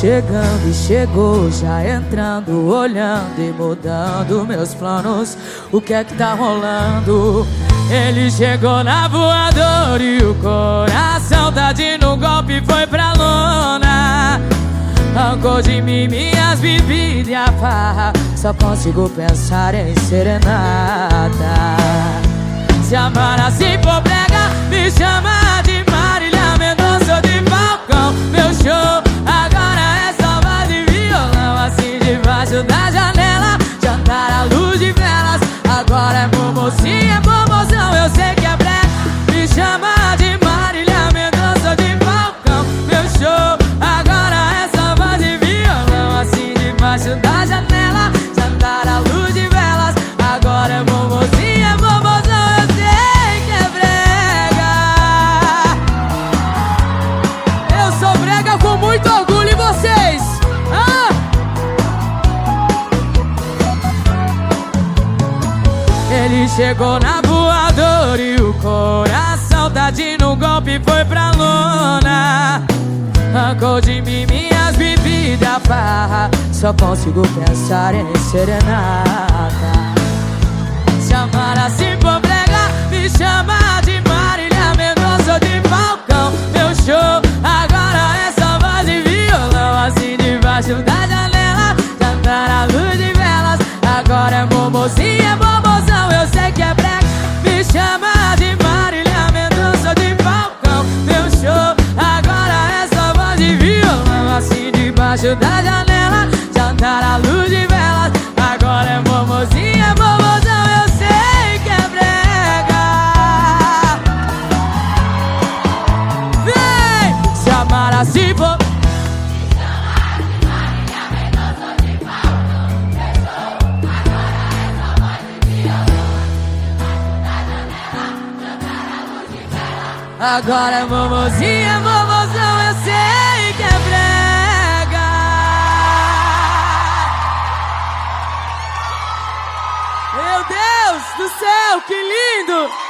chegando e chegou, já entrando, olhando e mudando meus planos. O que é que tá rolando? Ele chegou na voadora e o coração tá de no golpe foi pra lona. Arrancou de mim minhas bebidas e a farra. Só consigo pensar em serenata. Se amar assim Ele chegou na voadora e o coração tá de no golpe foi pra lona. Arrancou de mim minhas bebidas, farra. Só consigo pensar em serenata. Se amar assim for brega, me chama de Marília Mendonça de Falcão. Meu show agora é só voz de violão, assim debaixo da janela. Cantar a luz de velas, agora é momozinha, debaixo da janela. Jantar a luz de velas, agora é momozinha, momozão, eu sei que é brega. Vem! Se amar assim for. Agora é momozinha, momozão, eu sei Deus do céu, que lindo!